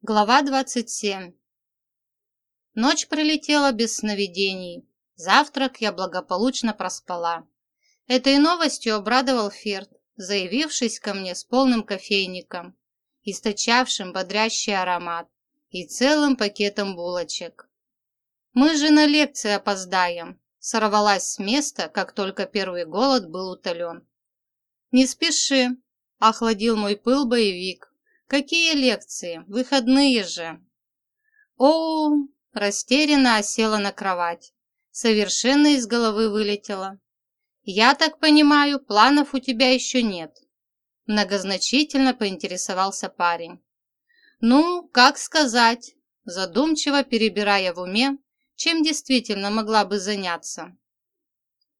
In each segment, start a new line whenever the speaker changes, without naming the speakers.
Глава 27 Ночь пролетела без сновидений. Завтрак я благополучно проспала. Этой новостью обрадовал Ферд, заявившись ко мне с полным кофейником, источавшим бодрящий аромат, и целым пакетом булочек. «Мы же на лекции опоздаем», — сорвалась с места, как только первый голод был утолен. «Не спеши», — охладил мой пыл боевик. «Какие лекции? Выходные же!» «О!» – растерянно осела на кровать. Совершенно из головы вылетела. «Я так понимаю, планов у тебя еще нет?» Многозначительно поинтересовался парень. «Ну, как сказать?» Задумчиво перебирая в уме, чем действительно могла бы заняться.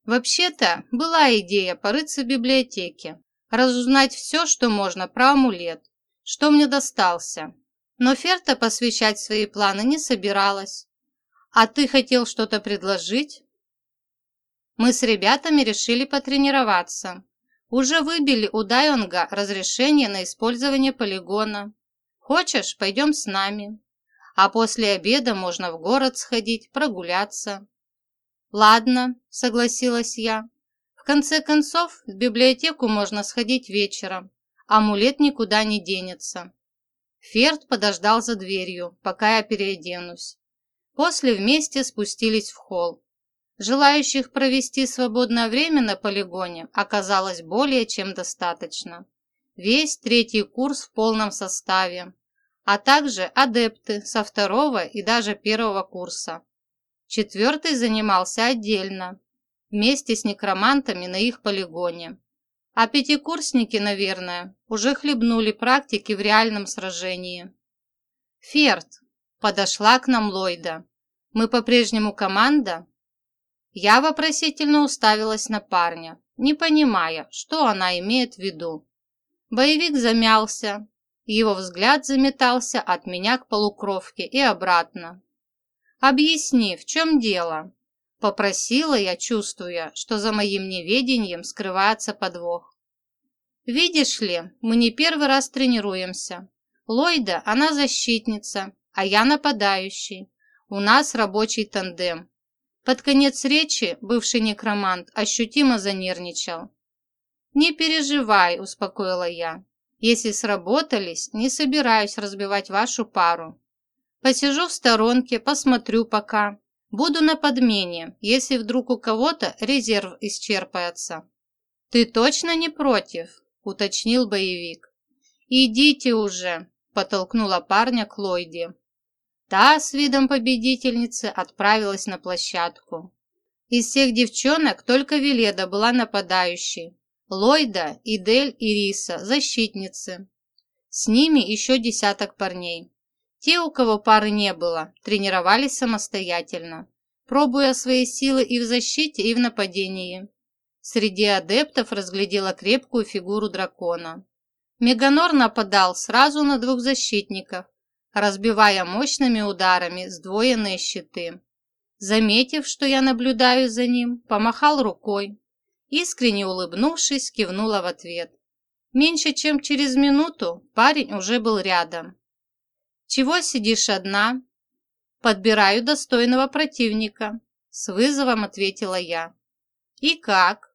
Вообще-то, была идея порыться в библиотеке, разузнать все, что можно про амулет, что мне достался. Но Ферта посвящать свои планы не собиралась. А ты хотел что-то предложить? Мы с ребятами решили потренироваться. Уже выбили у Дайонга разрешение на использование полигона. Хочешь, пойдем с нами. А после обеда можно в город сходить, прогуляться. Ладно, согласилась я конце концов, в библиотеку можно сходить вечером. Амулет никуда не денется. Ферд подождал за дверью, пока я переоденусь. После вместе спустились в холл. Желающих провести свободное время на полигоне оказалось более чем достаточно. Весь третий курс в полном составе, а также адепты со второго и даже первого курса. Четвертый занимался отдельно, вместе с некромантами на их полигоне. А пятикурсники, наверное, уже хлебнули практики в реальном сражении. «Ферд!» – подошла к нам Ллойда. «Мы по-прежнему команда?» Я вопросительно уставилась на парня, не понимая, что она имеет в виду. Боевик замялся, его взгляд заметался от меня к полукровке и обратно. «Объясни, в чем дело?» Попросила я, чувствуя, что за моим неведением скрывается подвох. Видишь ли, мы не первый раз тренируемся. Ллойда, она защитница, а я нападающий. У нас рабочий тандем. Под конец речи бывший некромант ощутимо занервничал. «Не переживай», – успокоила я. «Если сработались, не собираюсь разбивать вашу пару. Посижу в сторонке, посмотрю пока, Буду на подмене, если вдруг у кого-то резерв исчерпается. Ты точно не против? Уточнил боевик. Идите уже, подтолкнула парня к Ллойде. Та с видом победительницы отправилась на площадку. Из всех девчонок только Веледа была нападающей. Ллойда, Идель и Риса – защитницы. С ними еще десяток парней. Те, у кого пары не было, тренировались самостоятельно, пробуя свои силы и в защите, и в нападении. Среди адептов разглядела крепкую фигуру дракона. Меганор нападал сразу на двух защитников, разбивая мощными ударами сдвоенные щиты. Заметив, что я наблюдаю за ним, помахал рукой. Искренне улыбнувшись, кивнула в ответ. Меньше чем через минуту парень уже был рядом. «Чего сидишь одна?» «Подбираю достойного противника», – с вызовом ответила я. «И как?»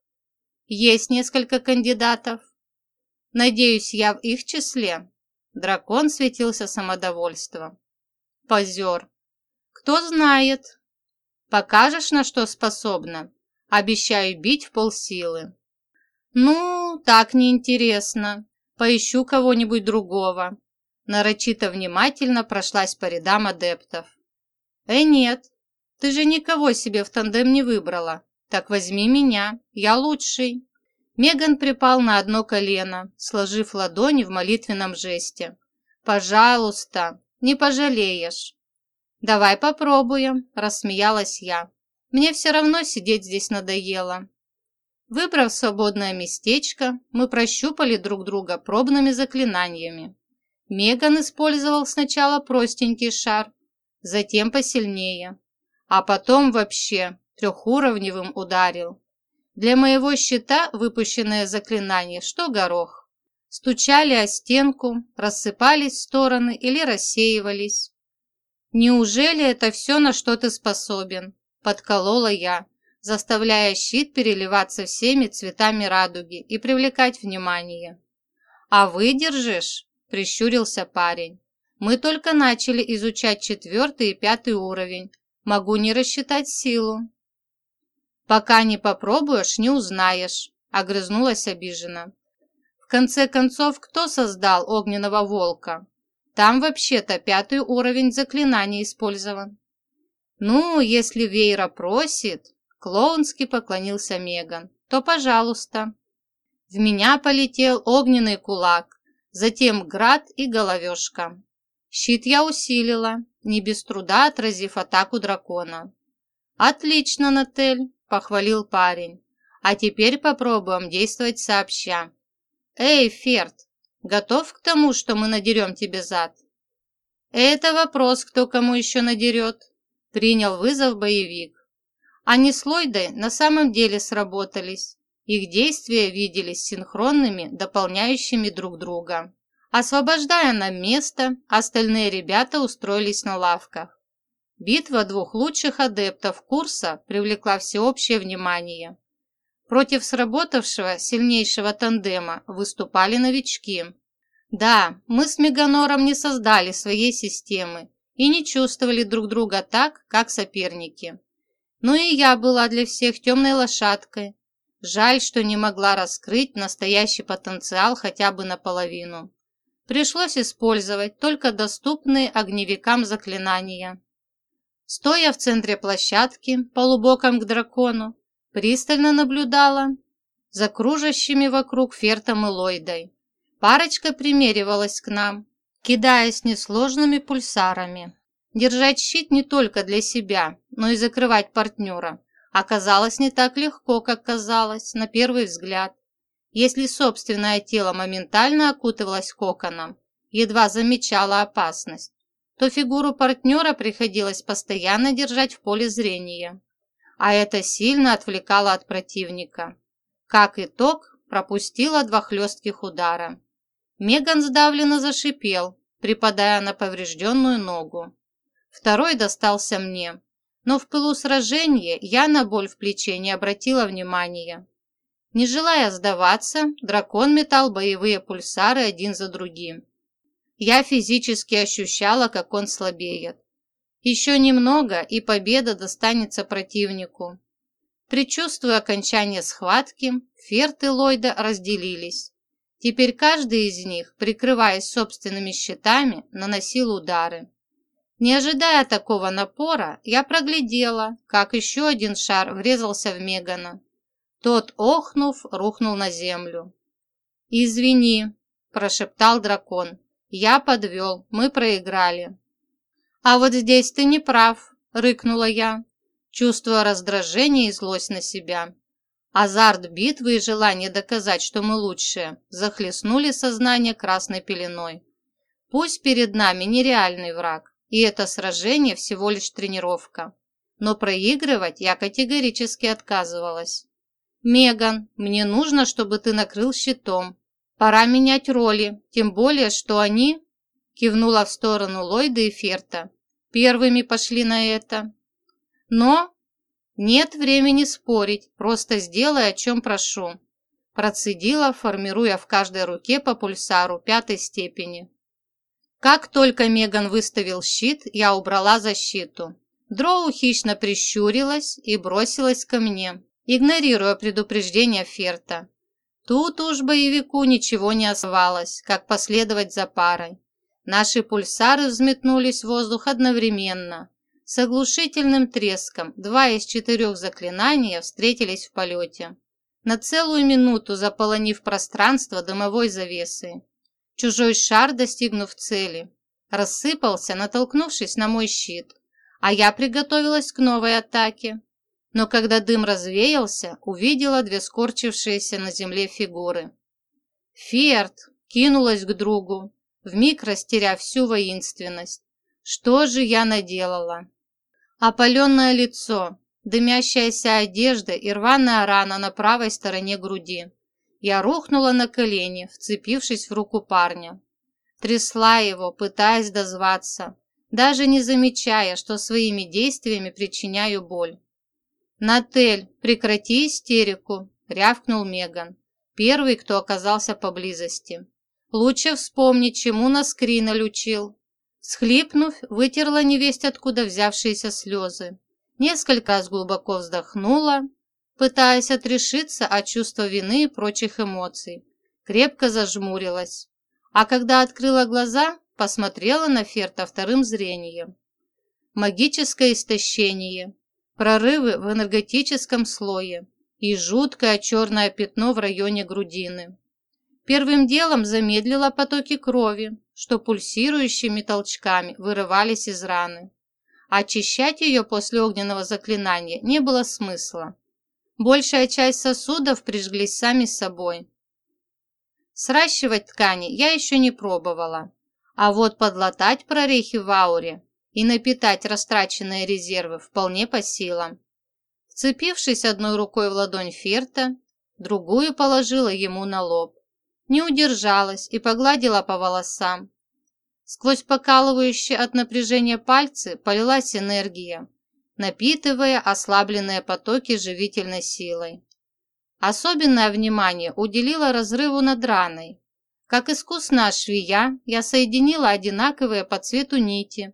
«Есть несколько кандидатов. Надеюсь, я в их числе». Дракон светился самодовольством. «Позер. Кто знает. Покажешь, на что способна? Обещаю бить в полсилы». «Ну, так неинтересно. Поищу кого-нибудь другого нарочито внимательно прошлась по рядам адептов. «Э, нет, ты же никого себе в тандем не выбрала. Так возьми меня, я лучший». Меган припал на одно колено, сложив ладони в молитвенном жесте. «Пожалуйста, не пожалеешь». «Давай попробуем», – рассмеялась я. «Мне все равно сидеть здесь надоело». Выбрав свободное местечко, мы прощупали друг друга пробными заклинаниями. Меган использовал сначала простенький шар, затем посильнее, а потом вообще трехуровневым ударил. Для моего щита выпущенное заклинание, что горох. стучали о стенку, рассыпались в стороны или рассеивались. «Неужели это все, на что ты способен?» – подколола я, заставляя щит переливаться всеми цветами радуги и привлекать внимание. «А выдержишь?» – прищурился парень. «Мы только начали изучать четвертый и пятый уровень. Могу не рассчитать силу». «Пока не попробуешь, не узнаешь», – огрызнулась обиженно. «В конце концов, кто создал огненного волка? Там вообще-то пятый уровень заклинаний использован». «Ну, если Вейра просит...» – клоунски поклонился Меган. «То пожалуйста». В меня полетел огненный кулак, затем град и головешка. Щит я усилила, не без труда отразив атаку дракона. «Отлично, Натель!» – похвалил парень. «А теперь попробуем действовать сообща. Эй, Ферд, готов к тому, что мы надерем тебе зад?» «Это вопрос, кто кому еще надерет», – принял вызов боевик. Они с Ллойдой на самом деле сработались. Их действия виделись синхронными, дополняющими друг друга. Освобождая нам место, остальные ребята устроились на лавках. Битва двух лучших адептов курса привлекла всеобщее внимание. Против сработавшего сильнейшего тандема выступали новички. Да, мы с Меганором не создали своей системы и не чувствовали друг друга так, как соперники. Но и я была для всех темной лошадкой, Жаль, что не могла раскрыть настоящий потенциал хотя бы наполовину. Пришлось использовать только доступные огневикам заклинания. Стоя в центре площадки, полубоком к дракону, пристально наблюдала за кружащими вокруг Фертом и Ллойдой. Парочка примеривалась к нам, кидаясь несложными пульсарами. Держать щит не только для себя, но и закрывать партнера оказалось не так легко, как казалось на первый взгляд. Если собственное тело моментально окутывалось коконом, едва замечало опасность, то фигуру партнера приходилось постоянно держать в поле зрения, а это сильно отвлекало от противника. Как итог, пропустила два хлестких удара. Меган сдавленно зашипел, припадая на поврежденную ногу. Второй достался мне, но в пылу сражения я на боль в плече не обратила внимания. Не желая сдаваться, дракон метал боевые пульсары один за другим. Я физически ощущала, как он слабеет. Еще немного, и победа достанется противнику. Причувствуя окончание схватки, Ферт и Ллойда разделились. Теперь каждый из них, прикрываясь собственными щитами, наносил удары. Не ожидая такого напора, я проглядела, как еще один шар врезался в Мегана. Тот, охнув, рухнул на землю. «Извини», – прошептал дракон. «Я подвел, мы проиграли». «А вот здесь ты не прав», – рыкнула я, чувствуя раздражение и злость на себя. Азарт битвы и желание доказать, что мы лучшие, захлестнули сознание красной пеленой. Пусть перед нами нереальный враг, и это сражение всего лишь тренировка. Но проигрывать я категорически отказывалась. «Меган, мне нужно, чтобы ты накрыл щитом. Пора менять роли, тем более, что они...» Кивнула в сторону Ллойда и Ферта. «Первыми пошли на это». «Но...» «Нет времени спорить, просто сделай, о чем прошу», процедила, формируя в каждой руке по пульсару пятой степени. Как только Меган выставил щит, я убрала защиту. Дроу хищно прищурилась и бросилась ко мне, игнорируя предупреждение Ферта. Тут уж боевику ничего не оставалось, как последовать за парой. Наши пульсары взметнулись в воздух одновременно. С оглушительным треском два из четырех заклинаний встретились в полете. На целую минуту заполонив пространство дымовой завесой. Чужой шар, достигнув цели, рассыпался, натолкнувшись на мой щит, а я приготовилась к новой атаке. Но когда дым развеялся, увидела две скорчившиеся на земле фигуры. Ферд кинулась к другу, вмиг растеряв всю воинственность. Что же я наделала? Опаленное лицо, дымящаяся одежда и рваная рана на правой стороне груди. Я рухнула на колени, вцепившись в руку парня. Трясла его, пытаясь дозваться, даже не замечая, что своими действиями причиняю боль. «Натель, прекрати истерику!» – рявкнул Меган, первый, кто оказался поблизости. «Лучше вспомни, чему нас Криноль учил». Схлипнув, вытерла невесть откуда взявшиеся слезы. Несколько раз глубоко вздохнула, пытаясь отрешиться от чувства вины и прочих эмоций. Крепко зажмурилась. А когда открыла глаза, посмотрела на Ферта вторым зрением. Магическое истощение, прорывы в энергетическом слое и жуткое черное пятно в районе грудины. Первым делом замедлила потоки крови, что пульсирующими толчками вырывались из раны. Очищать ее после огненного заклинания не было смысла. Большая часть сосудов прижглись сами собой. Сращивать ткани я еще не пробовала. А вот подлатать прорехи в ауре и напитать растраченные резервы вполне по силам. Вцепившись одной рукой в ладонь Ферта, другую положила ему на лоб. Не удержалась и погладила по волосам. Сквозь покалывающие от напряжения пальцы полилась энергия, напитывая ослабленные потоки живительной силой. Особенное внимание уделила разрыву над раной, как искусная швея, я соединила одинаковые по цвету нити,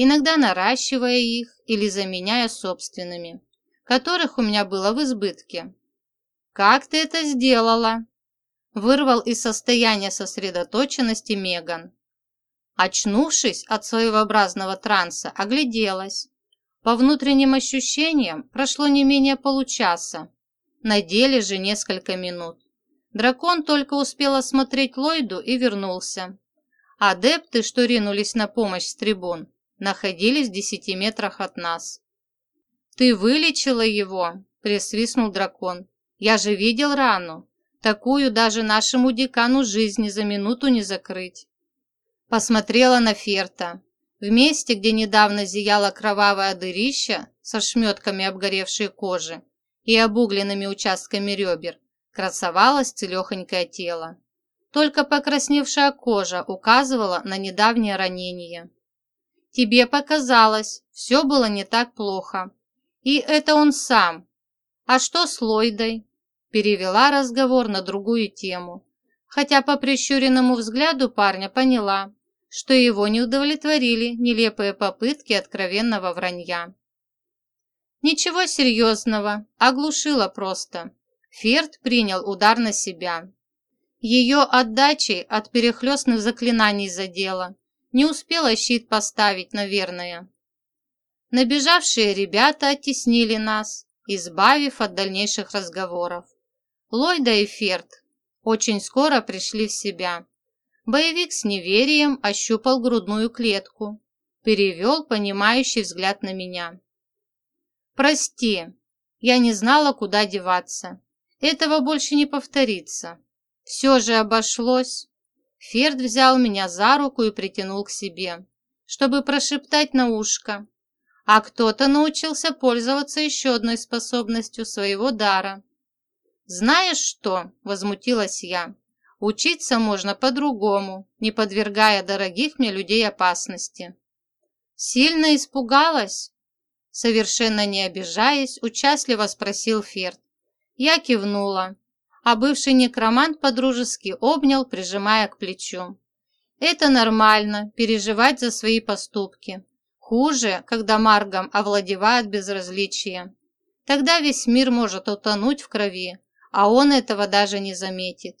иногда наращивая их или заменяя собственными, которых у меня было в избытке. «Как ты это сделала?» Вырвал из состояния сосредоточенности Меган. Очнувшись от своеобразного транса, огляделась. По внутренним ощущениям прошло не менее получаса, на деле же несколько минут. Дракон только успел осмотреть Ллойду и вернулся. Адепты, что ринулись на помощь с трибун, находились в десяти метрах от нас. «Ты вылечила его?» – присвистнул дракон. «Я же видел рану. Такую даже нашему декану жизни за минуту не закрыть». Посмотрела на Ферта. В месте, где недавно зияла кровавая дырища со шметками обгоревшей кожи и обугленными участками ребер, красовалось целехонькое тело. Только покрасневшая кожа указывала на недавнее ранение. «Тебе показалось, все было не так плохо. И это он сам. А что с Ллойдой?» Перевела разговор на другую тему, хотя по прищуренному взгляду парня поняла, что его не удовлетворили нелепые попытки откровенного вранья. Ничего серьезного, оглушила просто. Ферд принял удар на себя. Ее отдачей от перехлестных заклинаний задела. Не успела щит поставить, наверное. Набежавшие ребята оттеснили нас, избавив от дальнейших разговоров. Ллойда и Ферд очень скоро пришли в себя. Боевик с неверием ощупал грудную клетку, перевел понимающий взгляд на меня. «Прости, я не знала, куда деваться. Этого больше не повторится. Все же обошлось. Ферд взял меня за руку и притянул к себе, чтобы прошептать на ушко. А кто-то научился пользоваться еще одной способностью своего дара. «Знаешь что?» – возмутилась я. «Учиться можно по-другому, не подвергая дорогих мне людей опасности». «Сильно испугалась?» Совершенно не обижаясь, участливо спросил Ферд. Я кивнула, а бывший некромант подружески обнял, прижимая к плечу. Это нормально, переживать за свои поступки. Хуже, когда Маргом овладевает безразличие. Тогда весь мир может утонуть в крови, а он этого даже не заметит.